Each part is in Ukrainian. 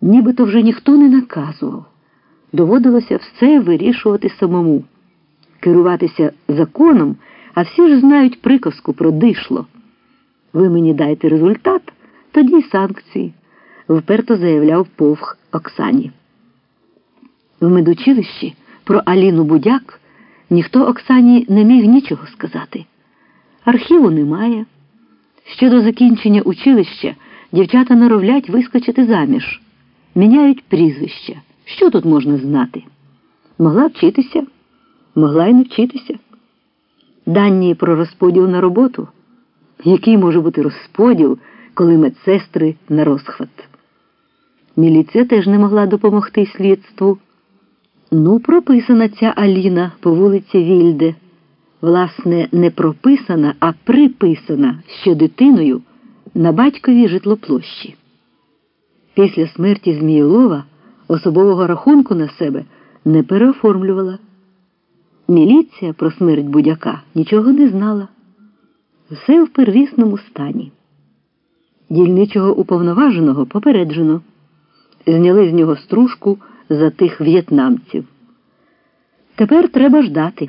Нібито вже ніхто не наказував. Доводилося все вирішувати самому, керуватися законом, а всі ж знають приказку про дишло. Ви мені дайте результат, тоді санкції, вперто заявляв повх Оксані. В медучилищі про Аліну Будяк ніхто Оксані не міг нічого сказати. Архіву немає. Щодо закінчення училища дівчата норовлять вискочити заміж, міняють прізвища. Що тут можна знати? Могла вчитися, могла й не вчитися. Дані про розподіл на роботу. Який може бути розподіл, коли медсестри на розхват? Міліція теж не могла допомогти слідству. Ну, прописана ця Аліна по вулиці Вільде. Власне, не прописана, а приписана ще дитиною на батьковій житлоплощі. Після смерті Змієлова особового рахунку на себе не переоформлювала. Міліція про смерть будяка нічого не знала. Все в первісному стані. Дільничого уповноваженого попереджено. Зняли з нього стружку за тих в'єтнамців. Тепер треба ждати.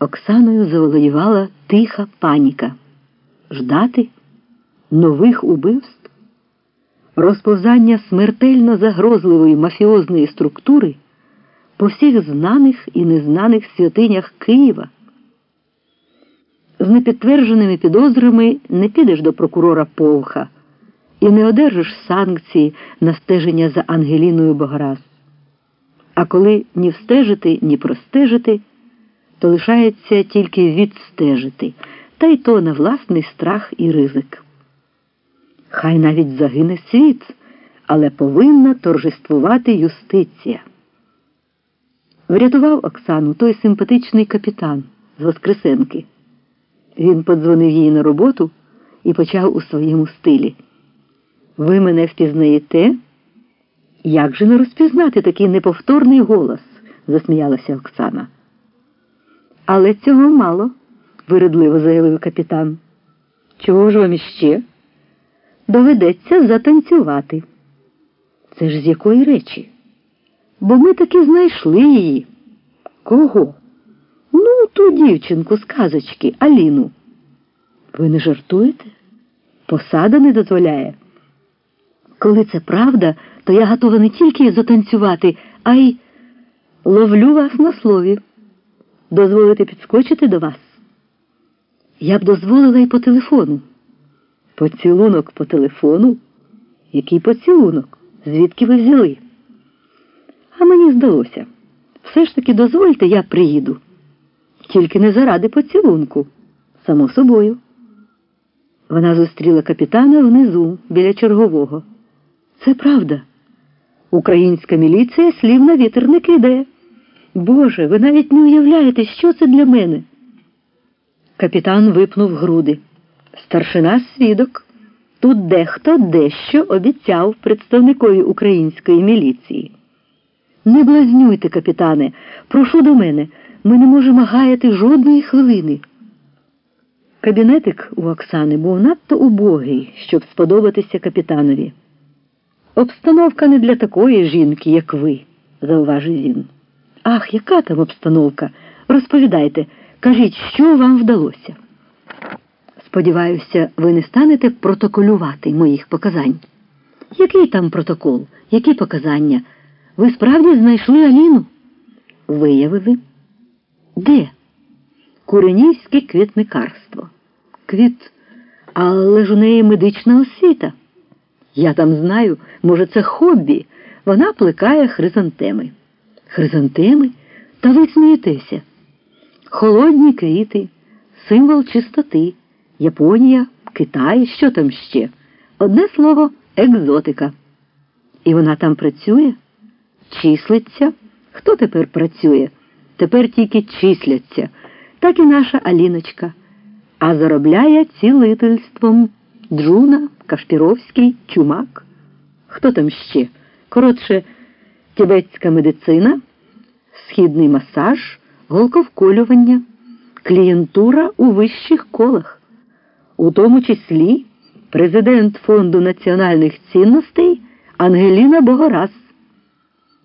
Оксаною заволодівала тиха паніка. Ждати нових убивств, розповзання смертельно загрозливої мафіозної структури по всіх знаних і незнаних святинях Києва. З непідтвердженими підозрами не підеш до прокурора Повха і не одержиш санкції на стеження за Ангеліною Богораз. А коли ні встежити, ні простежити, то лишається тільки відстежити, та й то на власний страх і ризик. Хай навіть загине світ, але повинна торжествувати юстиція. Врятував Оксану той симпатичний капітан з Воскресенки. Він подзвонив їй на роботу і почав у своєму стилі. Ви мене впізнаєте? Як же не розпізнати такий неповторний голос? засміялася Оксана. Але цього мало, виридливо заявив капітан. Чого ж вам іще? Доведеться затанцювати. Це ж з якої речі? Бо ми таки знайшли її. Кого? Ну, ту дівчинку з казочки, Аліну. Ви не жартуєте? Посада не дозволяє. Коли це правда, то я готова не тільки затанцювати, а й ловлю вас на слові. Дозволите підскочити до вас? Я б дозволила і по телефону. Поцілунок по телефону? Який поцілунок? Звідки ви взяли? А мені здалося. Все ж таки дозвольте, я приїду. Тільки не заради поцілунку, само собою. Вона зустріла капітана внизу, біля чергового. Це правда. Українська міліція слів на вітер не кидає. Боже, ви навіть не уявляєте, що це для мене. Капітан випнув груди. Старшина свідок. Тут дехто дещо обіцяв представникові української міліції. Не блазнюйте, капітане, прошу до мене. Ми не можемо гаяти жодної хвилини. Кабінетик у Оксани був надто убогий, щоб сподобатися капітанові. Обстановка не для такої жінки, як ви, зауважив він. Ах, яка там обстановка? Розповідайте, кажіть, що вам вдалося. Сподіваюся, ви не станете протоколювати моїх показань. Який там протокол? Які показання? Ви справді знайшли Аліну? Виявили? Де? Куренівське квітникарство. Квіт, але ж у неї медична освіта. Я там знаю, може, це хобі. Вона плекає хризантеми. Хризантеми? Та ви смієтеся. Холодні квіти, символ чистоти. Японія, Китай, що там ще? Одне слово екзотика. І вона там працює? Числиться? Хто тепер працює? Тепер тільки числяться, так і наша Аліночка. А заробляє цілительством Джуна, Кашпіровський, Чумак. Хто там ще? Коротше, тібетська медицина, східний масаж, голковколювання, клієнтура у вищих колах, у тому числі президент Фонду національних цінностей Ангеліна Богораз.